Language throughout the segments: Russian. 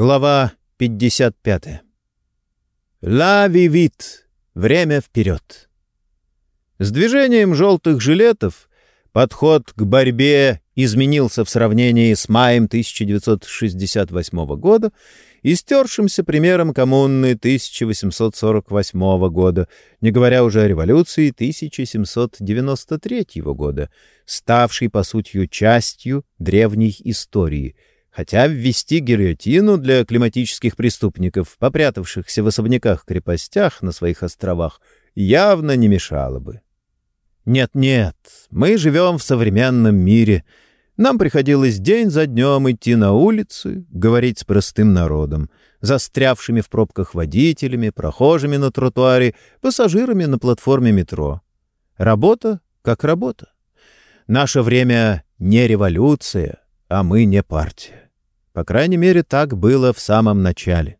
Глава 55. «Ла вивит! Время вперед!» С движением желтых жилетов подход к борьбе изменился в сравнении с маем 1968 года и стершимся примером коммуны 1848 года, не говоря уже о революции 1793 года, ставшей, по сути, частью древней истории — хотя ввести гильотину для климатических преступников, попрятавшихся в особняках-крепостях на своих островах, явно не мешало бы. Нет-нет, мы живем в современном мире. Нам приходилось день за днем идти на улицы, говорить с простым народом, застрявшими в пробках водителями, прохожими на тротуаре, пассажирами на платформе метро. Работа как работа. Наше время не революция, а мы не партия. По крайней мере, так было в самом начале.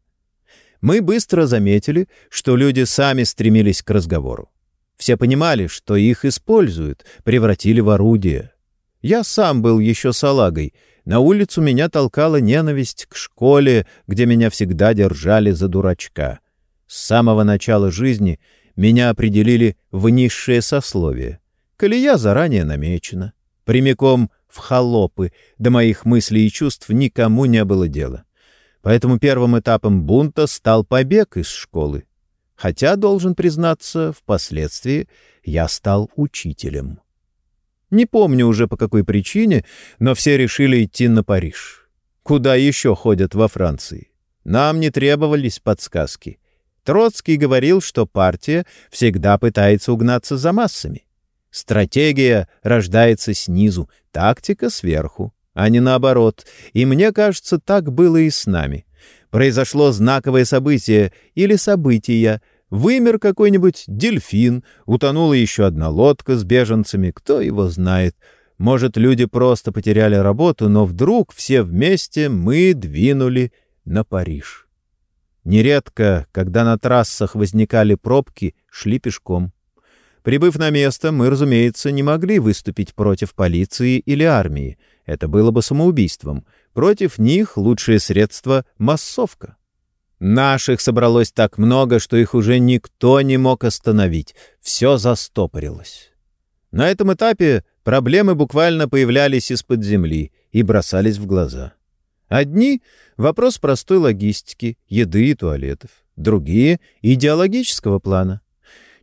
Мы быстро заметили, что люди сами стремились к разговору. Все понимали, что их используют, превратили в орудие. Я сам был еще салагой. На улицу меня толкала ненависть к школе, где меня всегда держали за дурачка. С самого начала жизни меня определили в низшее сословие. Колея заранее намечена. Прямиком в холопы, до моих мыслей и чувств никому не было дела. Поэтому первым этапом бунта стал побег из школы. Хотя, должен признаться, впоследствии я стал учителем. Не помню уже по какой причине, но все решили идти на Париж. Куда еще ходят во Франции? Нам не требовались подсказки. Троцкий говорил, что партия всегда пытается угнаться за массами. Стратегия рождается снизу, тактика сверху, а не наоборот. И мне кажется, так было и с нами. Произошло знаковое событие или события. Вымер какой-нибудь дельфин, утонула еще одна лодка с беженцами, кто его знает. Может, люди просто потеряли работу, но вдруг все вместе мы двинули на Париж. Нередко, когда на трассах возникали пробки, шли пешком. Прибыв на место, мы, разумеется, не могли выступить против полиции или армии. Это было бы самоубийством. Против них лучшее средство — массовка. Наших собралось так много, что их уже никто не мог остановить. Все застопорилось. На этом этапе проблемы буквально появлялись из-под земли и бросались в глаза. Одни — вопрос простой логистики, еды и туалетов. Другие — идеологического плана.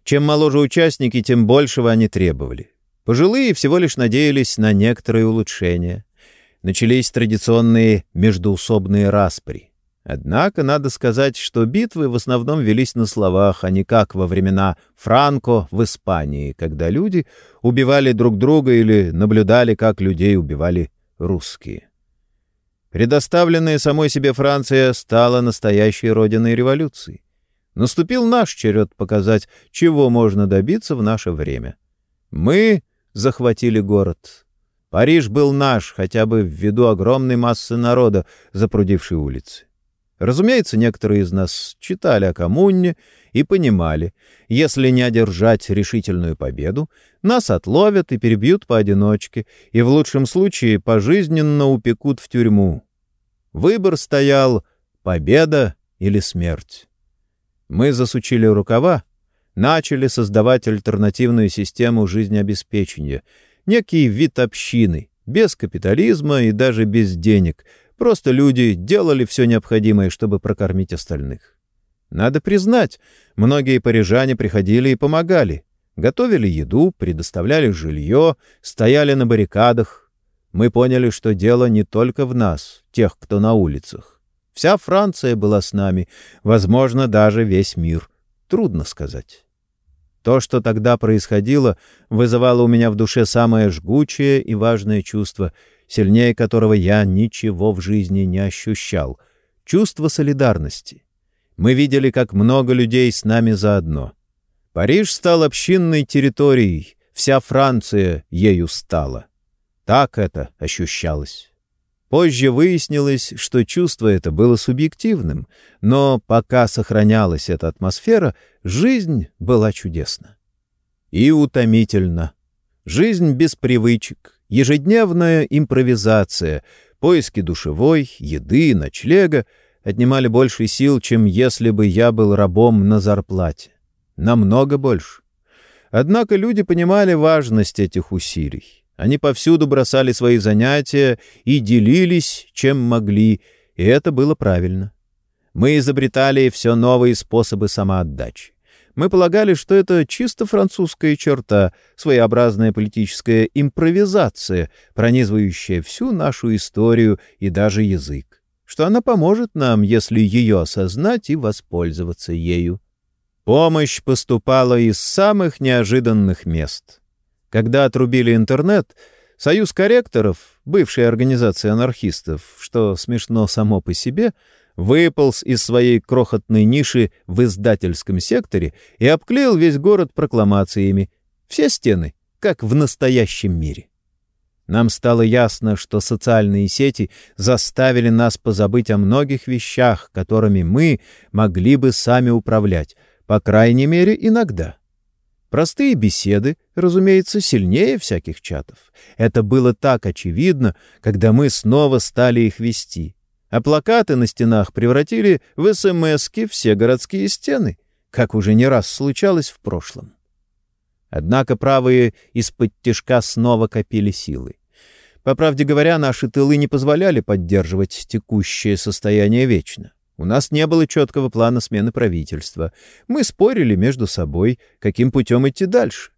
Чем моложе участники, тем большего они требовали. Пожилые всего лишь надеялись на некоторые улучшения. Начались традиционные междуусобные распри. Однако надо сказать, что битвы в основном велись на словах, а не как во времена Франко в Испании, когда люди убивали друг друга или наблюдали, как людей убивали русские. Предоставленная самой себе Франция стала настоящей родиной революции. Наступил наш черед показать, чего можно добиться в наше время. Мы захватили город. Париж был наш, хотя бы ввиду огромной массы народа, запрудившей улицы. Разумеется, некоторые из нас читали о коммуне и понимали, если не одержать решительную победу, нас отловят и перебьют поодиночке, и в лучшем случае пожизненно упекут в тюрьму. Выбор стоял — победа или смерть. Мы засучили рукава, начали создавать альтернативную систему жизнеобеспечения, некий вид общины, без капитализма и даже без денег. Просто люди делали все необходимое, чтобы прокормить остальных. Надо признать, многие парижане приходили и помогали. Готовили еду, предоставляли жилье, стояли на баррикадах. Мы поняли, что дело не только в нас, тех, кто на улицах. Вся Франция была с нами, возможно, даже весь мир. Трудно сказать. То, что тогда происходило, вызывало у меня в душе самое жгучее и важное чувство, сильнее которого я ничего в жизни не ощущал — чувство солидарности. Мы видели, как много людей с нами заодно. Париж стал общинной территорией, вся Франция ею стала. Так это ощущалось. Позже выяснилось, что чувство это было субъективным, но пока сохранялась эта атмосфера, жизнь была чудесна. И утомительна. Жизнь без привычек, ежедневная импровизация, поиски душевой, еды, ночлега, отнимали больше сил, чем если бы я был рабом на зарплате. Намного больше. Однако люди понимали важность этих усилий. Они повсюду бросали свои занятия и делились, чем могли, и это было правильно. Мы изобретали все новые способы самоотдачи. Мы полагали, что это чисто французская черта, своеобразная политическая импровизация, пронизывающая всю нашу историю и даже язык, что она поможет нам, если ее осознать и воспользоваться ею. Помощь поступала из самых неожиданных мест. Когда отрубили интернет, Союз корректоров, бывшая организация анархистов, что смешно само по себе, выполз из своей крохотной ниши в издательском секторе и обклеил весь город прокламациями. Все стены, как в настоящем мире. Нам стало ясно, что социальные сети заставили нас позабыть о многих вещах, которыми мы могли бы сами управлять, по крайней мере, иногда. Простые беседы, разумеется, сильнее всяких чатов. Это было так очевидно, когда мы снова стали их вести. А плакаты на стенах превратили в СМСки все городские стены, как уже не раз случалось в прошлом. Однако правые из-под тишка снова копили силы. По правде говоря, наши тылы не позволяли поддерживать текущее состояние вечно. У нас не было четкого плана смены правительства. Мы спорили между собой, каким путем идти дальше.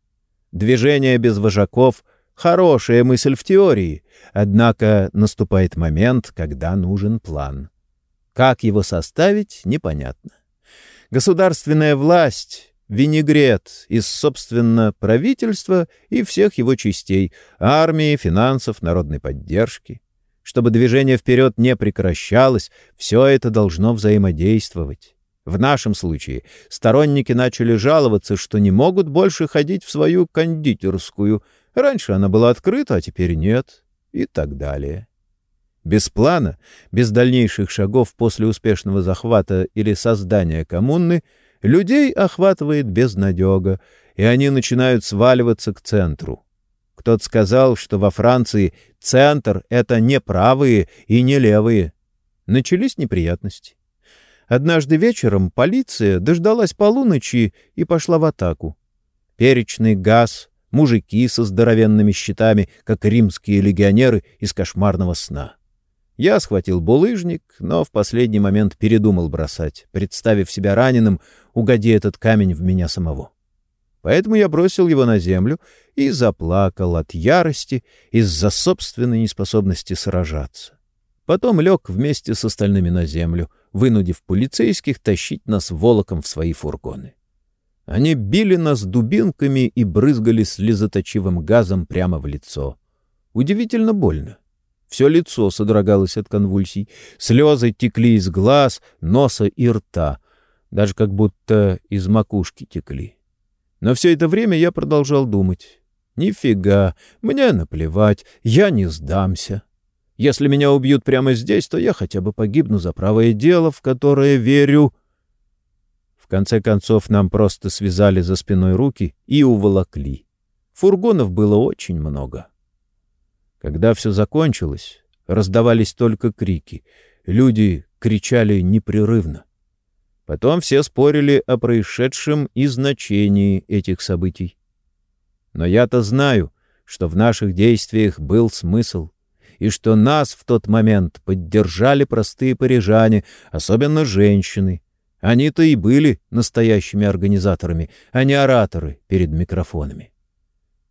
Движение без вожаков — хорошая мысль в теории, однако наступает момент, когда нужен план. Как его составить — непонятно. Государственная власть — винегрет из, собственно, правительства и всех его частей — армии, финансов, народной поддержки — чтобы движение вперед не прекращалось, все это должно взаимодействовать. В нашем случае сторонники начали жаловаться, что не могут больше ходить в свою кондитерскую. Раньше она была открыта, а теперь нет. И так далее. Без плана, без дальнейших шагов после успешного захвата или создания коммуны, людей охватывает безнадега, и они начинают сваливаться к центру. Кто-то сказал, что во Франции центр — это не правые и не левые. Начались неприятности. Однажды вечером полиция дождалась полуночи и пошла в атаку. Перечный газ, мужики со здоровенными щитами, как римские легионеры из кошмарного сна. Я схватил булыжник, но в последний момент передумал бросать, представив себя раненым, угоди этот камень в меня самого. Поэтому я бросил его на землю и заплакал от ярости из-за собственной неспособности сражаться. Потом лег вместе с остальными на землю, вынудив полицейских тащить нас волоком в свои фургоны. Они били нас дубинками и брызгали слезоточивым газом прямо в лицо. Удивительно больно. Все лицо содрогалось от конвульсий, слезы текли из глаз, носа и рта, даже как будто из макушки текли. Но все это время я продолжал думать. Нифига, мне наплевать, я не сдамся. Если меня убьют прямо здесь, то я хотя бы погибну за правое дело, в которое верю. В конце концов, нам просто связали за спиной руки и уволокли. Фургонов было очень много. Когда все закончилось, раздавались только крики. Люди кричали непрерывно. Потом все спорили о происшедшем и значении этих событий. Но я-то знаю, что в наших действиях был смысл, и что нас в тот момент поддержали простые парижане, особенно женщины. Они-то и были настоящими организаторами, а не ораторы перед микрофонами.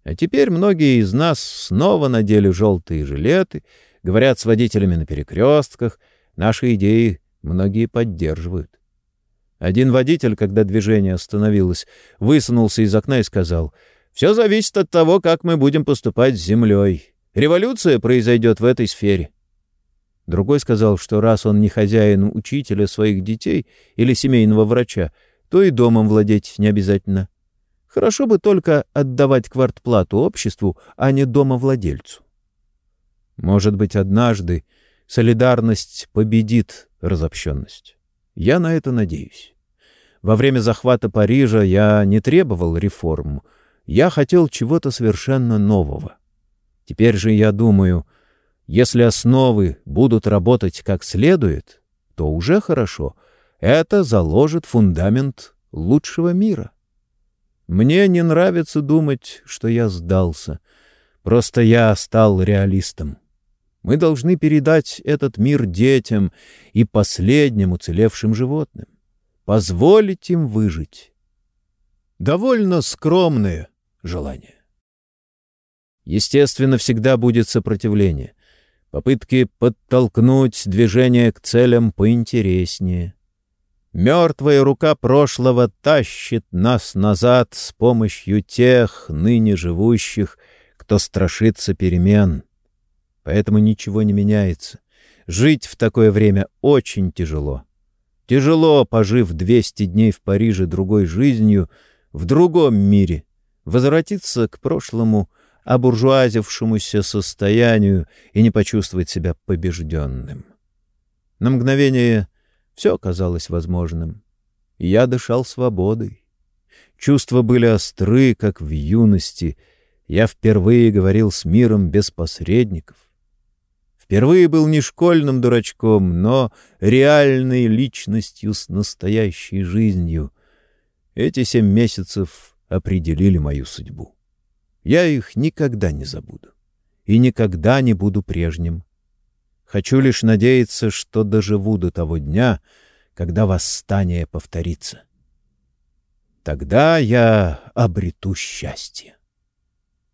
А теперь многие из нас снова надели желтые жилеты, говорят с водителями на перекрестках, наши идеи многие поддерживают. Один водитель, когда движение остановилось, высунулся из окна и сказал, «Все зависит от того, как мы будем поступать с землей. Революция произойдет в этой сфере». Другой сказал, что раз он не хозяин учителя своих детей или семейного врача, то и домом владеть не обязательно. Хорошо бы только отдавать квартплату обществу, а не домовладельцу. Может быть, однажды солидарность победит разобщенность. Я на это надеюсь. Во время захвата Парижа я не требовал реформ. Я хотел чего-то совершенно нового. Теперь же я думаю, если основы будут работать как следует, то уже хорошо. Это заложит фундамент лучшего мира. Мне не нравится думать, что я сдался. Просто я стал реалистом. Мы должны передать этот мир детям и последним уцелевшим животным. Позволить им выжить. Довольно скромное желание. Естественно, всегда будет сопротивление. Попытки подтолкнуть движение к целям поинтереснее. Мертвая рука прошлого тащит нас назад с помощью тех ныне живущих, кто страшится перемен. Поэтому ничего не меняется. Жить в такое время очень тяжело. Тяжело, пожив 200 дней в Париже другой жизнью, в другом мире, возвратиться к прошлому обуржуазившемуся состоянию и не почувствовать себя побежденным. На мгновение все казалось возможным. Я дышал свободой. Чувства были остры, как в юности. Я впервые говорил с миром без посредников. Впервые был не школьным дурачком, но реальной личностью с настоящей жизнью. Эти семь месяцев определили мою судьбу. Я их никогда не забуду и никогда не буду прежним. Хочу лишь надеяться, что доживу до того дня, когда восстание повторится. Тогда я обрету счастье.